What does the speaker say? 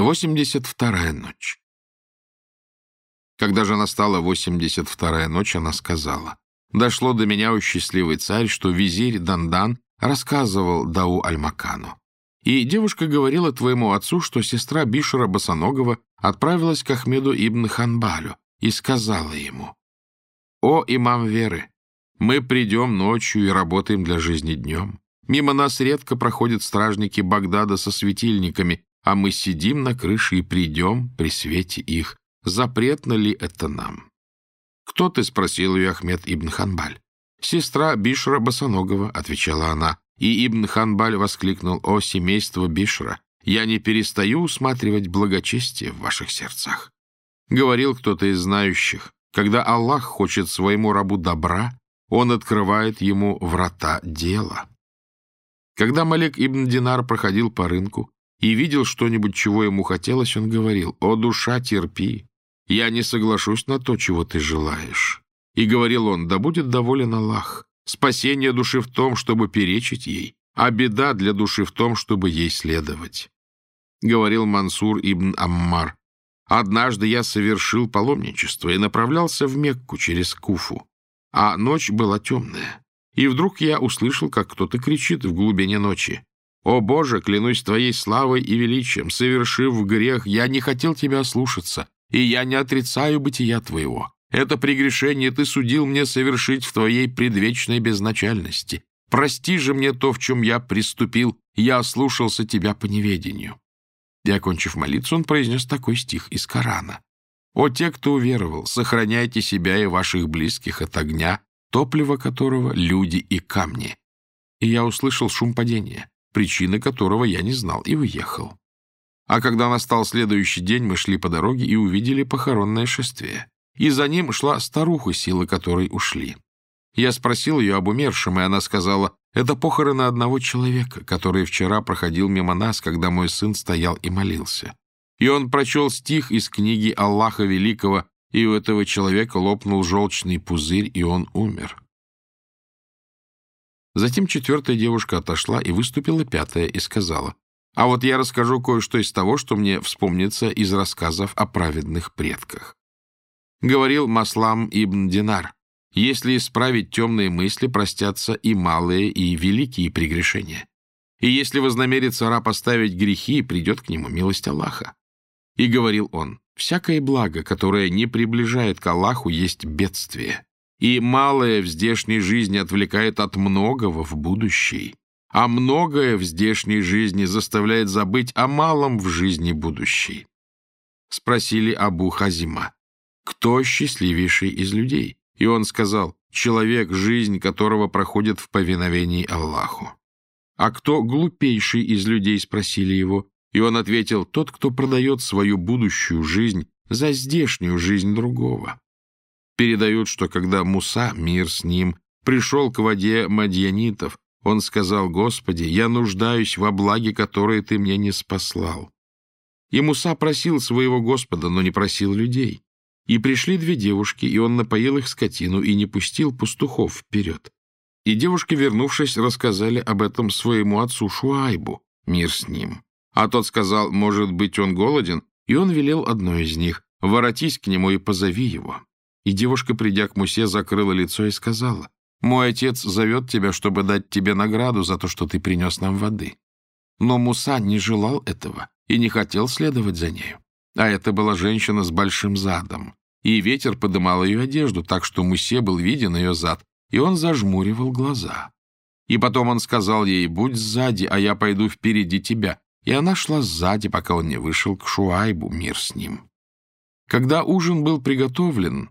Восемьдесят вторая ночь. Когда же настала восемьдесят вторая ночь, она сказала, «Дошло до меня, у счастливый царь, что визирь Дандан рассказывал Дау Альмакану. И девушка говорила твоему отцу, что сестра Бишера Босоногова отправилась к Ахмеду ибн Ханбалю и сказала ему, «О, имам веры, мы придем ночью и работаем для жизни днем. Мимо нас редко проходят стражники Багдада со светильниками, а мы сидим на крыше и придем при свете их. Запретно ли это нам? «Кто ты?» — спросил ее Ахмед ибн Ханбаль. «Сестра Бишра Босоногова», — отвечала она. И Ибн Ханбаль воскликнул, «О, семейство Бишра, я не перестаю усматривать благочестие в ваших сердцах». Говорил кто-то из знающих, когда Аллах хочет своему рабу добра, он открывает ему врата дела. Когда Малек ибн Динар проходил по рынку, и видел что-нибудь, чего ему хотелось, он говорил, «О, душа, терпи, я не соглашусь на то, чего ты желаешь». И говорил он, «Да будет доволен Аллах. Спасение души в том, чтобы перечить ей, а беда для души в том, чтобы ей следовать». Говорил Мансур ибн Аммар, «Однажды я совершил паломничество и направлялся в Мекку через Куфу, а ночь была темная. И вдруг я услышал, как кто-то кричит в глубине ночи. «О, Боже, клянусь Твоей славой и величием, совершив грех, я не хотел Тебя слушаться, и я не отрицаю бытия Твоего. Это прегрешение Ты судил мне совершить в Твоей предвечной безначальности. Прости же мне то, в чем я приступил, я ослушался Тебя по неведению». И, окончив молиться, он произнес такой стих из Корана. «О, те, кто уверовал, сохраняйте себя и ваших близких от огня, топливо которого — люди и камни». И я услышал шум падения причины которого я не знал, и уехал. А когда настал следующий день, мы шли по дороге и увидели похоронное шествие. И за ним шла старуха, силы которой ушли. Я спросил ее об умершем, и она сказала, это похороны одного человека, который вчера проходил мимо нас, когда мой сын стоял и молился. И он прочел стих из книги Аллаха Великого, и у этого человека лопнул желчный пузырь, и он умер. Затем четвертая девушка отошла, и выступила пятая, и сказала, «А вот я расскажу кое-что из того, что мне вспомнится из рассказов о праведных предках». Говорил Маслам ибн Динар, «Если исправить темные мысли, простятся и малые, и великие прегрешения. И если вознамерится раб оставить грехи, придет к нему милость Аллаха». И говорил он, «Всякое благо, которое не приближает к Аллаху, есть бедствие» и малое в здешней жизни отвлекает от многого в будущей, а многое в здешней жизни заставляет забыть о малом в жизни будущей. Спросили Абу Хазима, кто счастливейший из людей? И он сказал, человек, жизнь которого проходит в повиновении Аллаху. А кто глупейший из людей, спросили его, и он ответил, тот, кто продает свою будущую жизнь за здешнюю жизнь другого. Передают, что когда Муса, мир с ним, пришел к воде мадьянитов, он сказал, «Господи, я нуждаюсь во благе, которое ты мне не спаслал». И Муса просил своего Господа, но не просил людей. И пришли две девушки, и он напоил их скотину и не пустил пастухов вперед. И девушки, вернувшись, рассказали об этом своему отцу Шуайбу, мир с ним. А тот сказал, может быть, он голоден, и он велел одной из них, воротись к нему и позови его. И девушка, придя к Мусе, закрыла лицо и сказала, «Мой отец зовет тебя, чтобы дать тебе награду за то, что ты принес нам воды». Но Муса не желал этого и не хотел следовать за нею. А это была женщина с большим задом. И ветер подымал ее одежду, так что Мусе был виден ее зад, и он зажмуривал глаза. И потом он сказал ей, «Будь сзади, а я пойду впереди тебя». И она шла сзади, пока он не вышел к Шуайбу, мир с ним. Когда ужин был приготовлен,